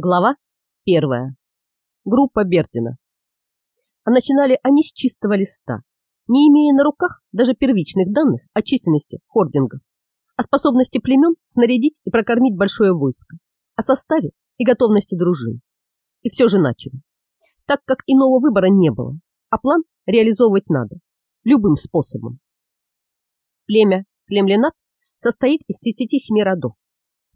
Глава первая. Группа Бертина. А начинали они с чистого листа, не имея на руках даже первичных данных о численности хордингов, о способности племен снарядить и прокормить большое войско, о составе и готовности дружин. И все же начали. Так как иного выбора не было, а план реализовывать надо, любым способом. Племя Клемленат состоит из 37 родов,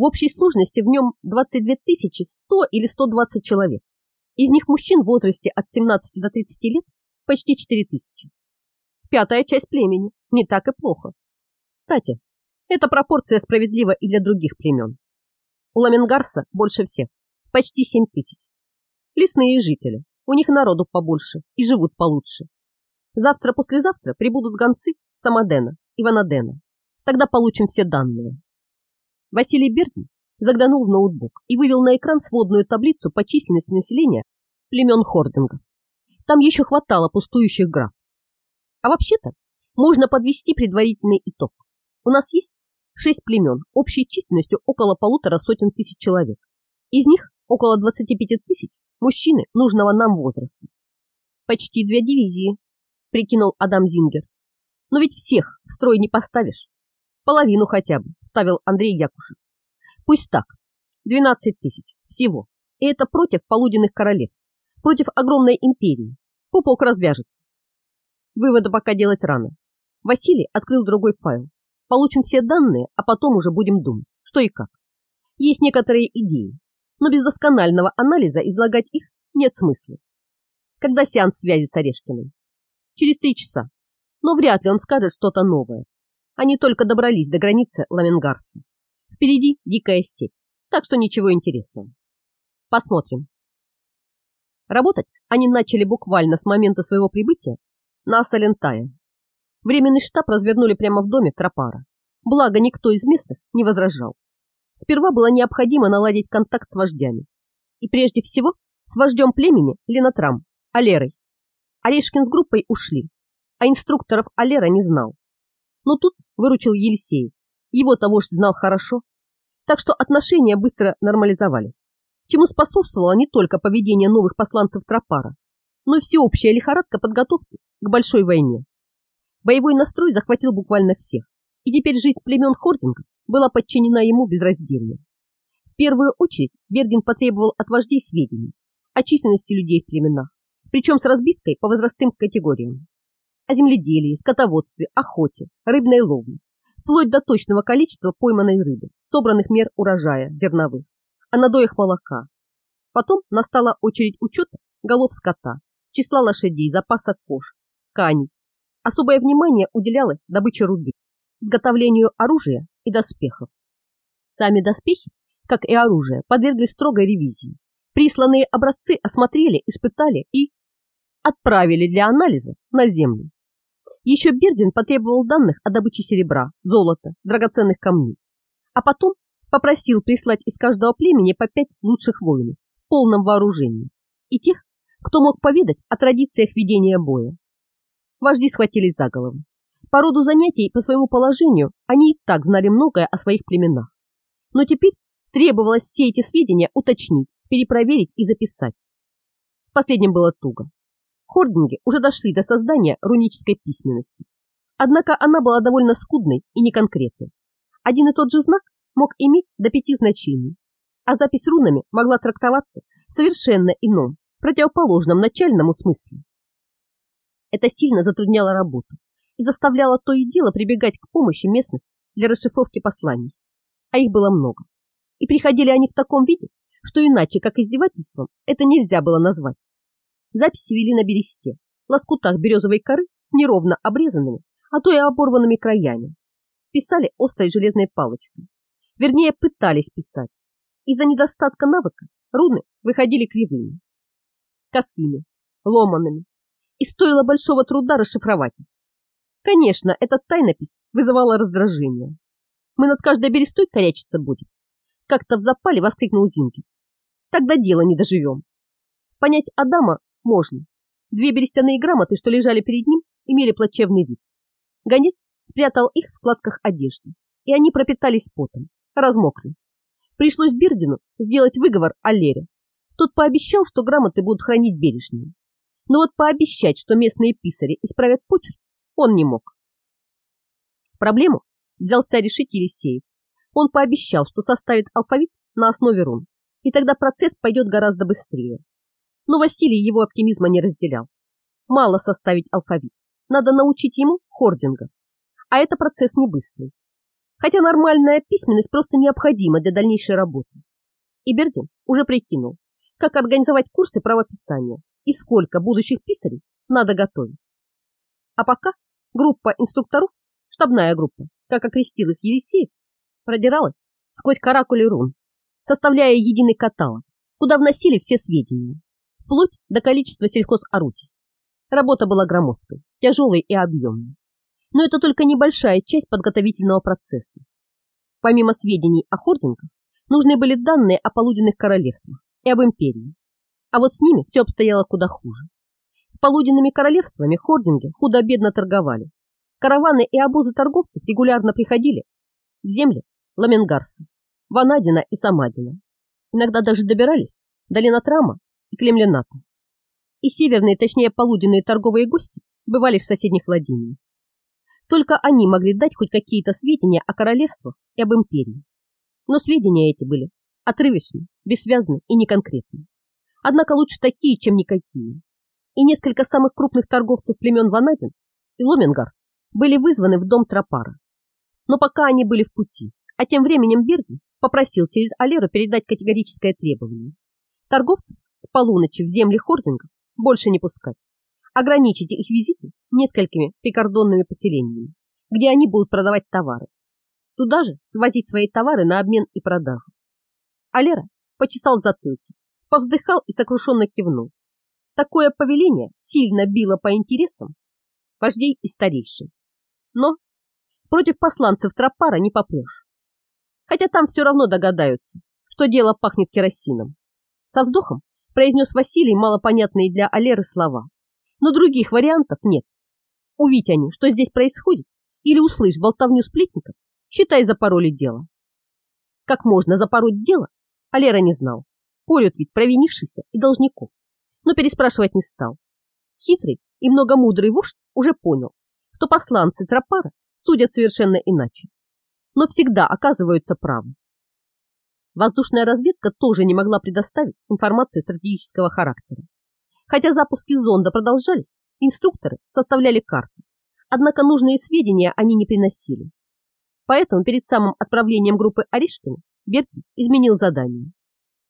в общей сложности в нем 22 100 или 120 человек. Из них мужчин в возрасте от 17 до 30 лет почти 4 тысячи. Пятая часть племени. Не так и плохо. Кстати, эта пропорция справедлива и для других племен. У Ламенгарса больше всех. Почти 7 тысяч. Лесные жители. У них народу побольше и живут получше. Завтра-послезавтра прибудут гонцы Самадена и Ванадена. Тогда получим все данные. Василий Бердин заглянул в ноутбук и вывел на экран сводную таблицу по численности населения племен Хординга. Там еще хватало пустующих граф. А вообще-то можно подвести предварительный итог. У нас есть шесть племен общей численностью около полутора сотен тысяч человек. Из них около 25 тысяч мужчины нужного нам возраста. Почти две дивизии, прикинул Адам Зингер. Но ведь всех в строй не поставишь. Половину хотя бы, ставил Андрей Якушев. Пусть так. 12 тысяч. Всего. И это против полуденных королевств. Против огромной империи. Пупок развяжется. Выводы пока делать рано. Василий открыл другой файл. Получим все данные, а потом уже будем думать, что и как. Есть некоторые идеи, но без досконального анализа излагать их нет смысла. Когда сеанс связи с Орешкиным? Через три часа. Но вряд ли он скажет что-то новое. Они только добрались до границы Ламенгарса. Впереди дикая степь, так что ничего интересного. Посмотрим. Работать они начали буквально с момента своего прибытия на Салентае. Временный штаб развернули прямо в доме Тропара. Благо, никто из местных не возражал. Сперва было необходимо наладить контакт с вождями. И прежде всего с вождем племени Ленатрам, Алерой. Орешкин с группой ушли, а инструкторов Алера не знал. Но тут выручил Елисей. Его-то вождь знал хорошо. Так что отношения быстро нормализовали. Чему способствовало не только поведение новых посланцев Тропара, но и всеобщая лихорадка подготовки к большой войне. Боевой настрой захватил буквально всех, и теперь жизнь племен Хординга была подчинена ему безраздельно. В первую очередь Бердин потребовал от вождей сведений о численности людей в племенах, причем с разбивкой по возрастным категориям о земледелии, скотоводстве, охоте, рыбной ловле, вплоть до точного количества пойманной рыбы, собранных мер урожая зерновых, о надоях молока. Потом настала очередь учета голов скота, числа лошадей, запаса кож, тканей. Особое внимание уделялось добыче руды, изготовлению оружия и доспехов. Сами доспехи, как и оружие, подверглись строгой ревизии. Присланные образцы осмотрели, испытали и отправили для анализа на Землю. Еще Бердин потребовал данных о добыче серебра, золота, драгоценных камней, а потом попросил прислать из каждого племени по пять лучших воинов в полном вооружении и тех, кто мог поведать о традициях ведения боя. Вожди схватились за голову. По роду занятий и по своему положению они и так знали многое о своих племенах. Но теперь требовалось все эти сведения уточнить, перепроверить и записать. С последним было туго. Хординги уже дошли до создания рунической письменности. Однако она была довольно скудной и неконкретной. Один и тот же знак мог иметь до пяти значений, а запись рунами могла трактоваться совершенно ином, противоположном начальному смысле. Это сильно затрудняло работу и заставляло то и дело прибегать к помощи местных для расшифровки посланий. А их было много. И приходили они в таком виде, что иначе, как издевательством, это нельзя было назвать. Записи вели на бересте, лоскутах березовой коры с неровно обрезанными, а то и оборванными краями. Писали острой железной палочкой. Вернее, пытались писать. Из-за недостатка навыка руны выходили кривыми, косыми, ломанными, и стоило большого труда расшифровать их. Конечно, эта тайнопись вызывала раздражение. Мы над каждой берестой корячиться будем. Как-то в запале воскликнул Зинки. Тогда дело не доживем. Понять Адама можно. Две берестяные грамоты, что лежали перед ним, имели плачевный вид. Гонец спрятал их в складках одежды, и они пропитались потом, размокли. Пришлось Бирдину сделать выговор о Лере. Тот пообещал, что грамоты будут хранить бережнее. Но вот пообещать, что местные писари исправят почерк, он не мог. Проблему взялся решить Елисеев. Он пообещал, что составит алфавит на основе рун, и тогда процесс пойдет гораздо быстрее. Но Василий его оптимизма не разделял. Мало составить алфавит, надо научить ему хординга. А это процесс не быстрый. Хотя нормальная письменность просто необходима для дальнейшей работы. И Бердин уже прикинул, как организовать курсы правописания и сколько будущих писарей надо готовить. А пока группа инструкторов, штабная группа, как окрестил их Елисеев, продиралась сквозь каракули рун, составляя единый каталог, куда вносили все сведения, вплоть до количества сельхозорудий. Работа была громоздкой, тяжелой и объемной. Но это только небольшая часть подготовительного процесса. Помимо сведений о хордингах, нужны были данные о полуденных королевствах и об империи. А вот с ними все обстояло куда хуже. С полуденными королевствами хординги худо-бедно торговали. Караваны и обозы торговцев регулярно приходили в земли Ламенгарса, Ванадина и Самадина. Иногда даже добирались до Ленатрама и Клемлената. И северные, точнее полуденные торговые гости бывали в соседних владениях. Только они могли дать хоть какие-то сведения о королевствах и об империи. Но сведения эти были отрывочны, бессвязны и неконкретны. Однако лучше такие, чем никакие. И несколько самых крупных торговцев племен Ванадин и Ломенгард были вызваны в дом Тропара. Но пока они были в пути, а тем временем Берди попросил через Алеру передать категорическое требование. Торговцев с полуночи в земли хордингов больше не пускать. Ограничить их визиты несколькими прикордонными поселениями, где они будут продавать товары. Туда же свозить свои товары на обмен и продажу. Алера почесал затылки, повздыхал и сокрушенно кивнул. Такое повеление сильно било по интересам вождей и старейшин. Но против посланцев Тропара не попрешь. Хотя там все равно догадаются, что дело пахнет керосином. Со вздохом произнес Василий малопонятные для Алеры слова. Но других вариантов нет. Увидь они, что здесь происходит, или услышь болтовню сплетников, считай запороли дело. Как можно запороть дело, Алера не знал. Порют ведь провинившийся и должников. Но переспрашивать не стал. Хитрый и многомудрый вождь уже понял, что посланцы Тропара судят совершенно иначе, но всегда оказываются правы. Воздушная разведка тоже не могла предоставить информацию стратегического характера. Хотя запуски зонда продолжались, инструкторы составляли карты, однако нужные сведения они не приносили. Поэтому перед самым отправлением группы Орешкина Берти изменил задание.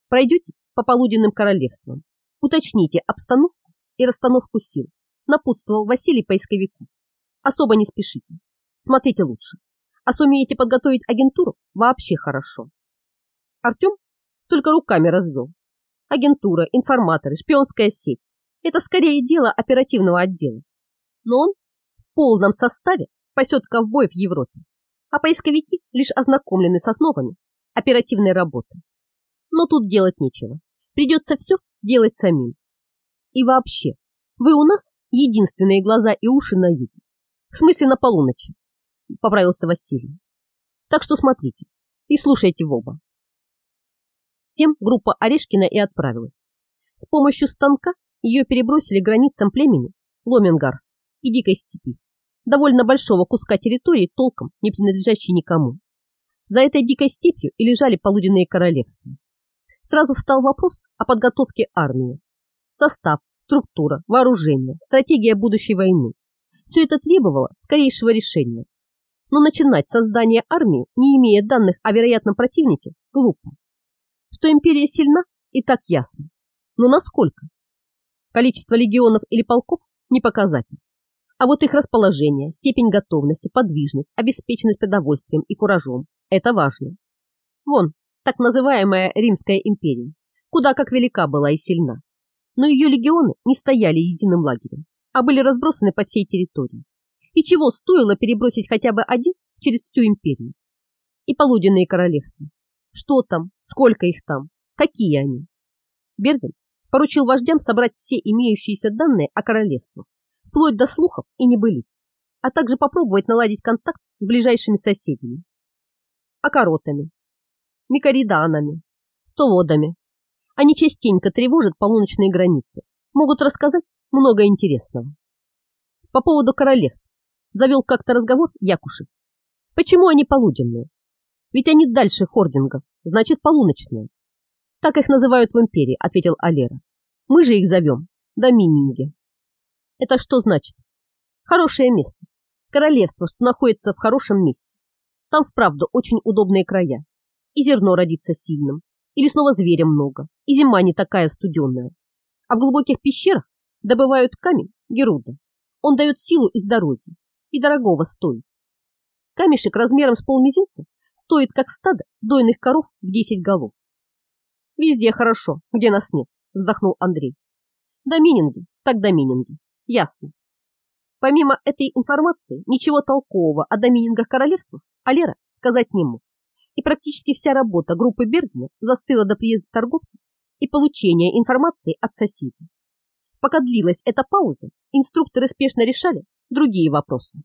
Пройдете по полуденным королевствам, уточните обстановку и расстановку сил, напутствовал Василий поисковику. Особо не спешите, смотрите лучше. А сумеете подготовить агентуру, вообще хорошо. Артем только руками развел. Агентура, информаторы, шпионская сеть – это скорее дело оперативного отдела. Но он в полном составе пасет ковбоев в Европе, а поисковики лишь ознакомлены с основами оперативной работы. Но тут делать нечего. Придется все делать самим. И вообще, вы у нас единственные глаза и уши на юге. В смысле на полуночи, поправился Василий. Так что смотрите и слушайте в оба. С тем группа Орешкина и отправилась. С помощью станка ее перебросили границам племени Ломенгарс и Дикой степи, довольно большого куска территории, толком не принадлежащей никому. За этой дикой степью и лежали полуденные королевства. Сразу встал вопрос о подготовке армии. Состав, структура, вооружение, стратегия будущей войны. Все это требовало скорейшего решения. Но начинать создание армии, не имея данных о вероятном противнике, глупо. Что империя сильна, и так ясно. Но насколько? Количество легионов или полков не показатель. А вот их расположение, степень готовности, подвижность, обеспеченность продовольствием и фуражом – это важно. Вон, так называемая Римская империя, куда как велика была и сильна. Но ее легионы не стояли единым лагерем, а были разбросаны по всей территории. И чего стоило перебросить хотя бы один через всю империю? И полуденные королевства. Что там, сколько их там, какие они. Берден поручил вождям собрать все имеющиеся данные о королевствах, вплоть до слухов и небылиц, а также попробовать наладить контакт с ближайшими соседями. Окоротами. микориданами, стоводами. Они частенько тревожат полуночные границы, могут рассказать много интересного. По поводу королевств завел как-то разговор Якушев. Почему они полуденные? Ведь они дальше хордингов, значит полуночные. Так их называют в империи, ответил Алера. Мы же их зовем домининги. Это что значит? Хорошее место. Королевство, что находится в хорошем месте. Там вправду очень удобные края. И зерно родится сильным, и лесного зверя много, и зима не такая студенная. А в глубоких пещерах добывают камень Геруда. Он дает силу и здоровье, и дорогого стоит. Камешек размером с полмизинца стоит как стадо дойных коров в десять голов. Везде хорошо, где нас нет, вздохнул Андрей. Домининги, так домининги, ясно. Помимо этой информации, ничего толкового о доминингах королевства Алера сказать не мог. И практически вся работа группы Бердина застыла до приезда торговцев и получения информации от соседей. Пока длилась эта пауза, инструкторы спешно решали другие вопросы.